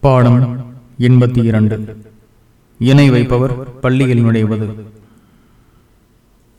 பாடம் எண்பத்தி இரண்டு. இணை வைப்பவர் பள்ளியில் நுழைவது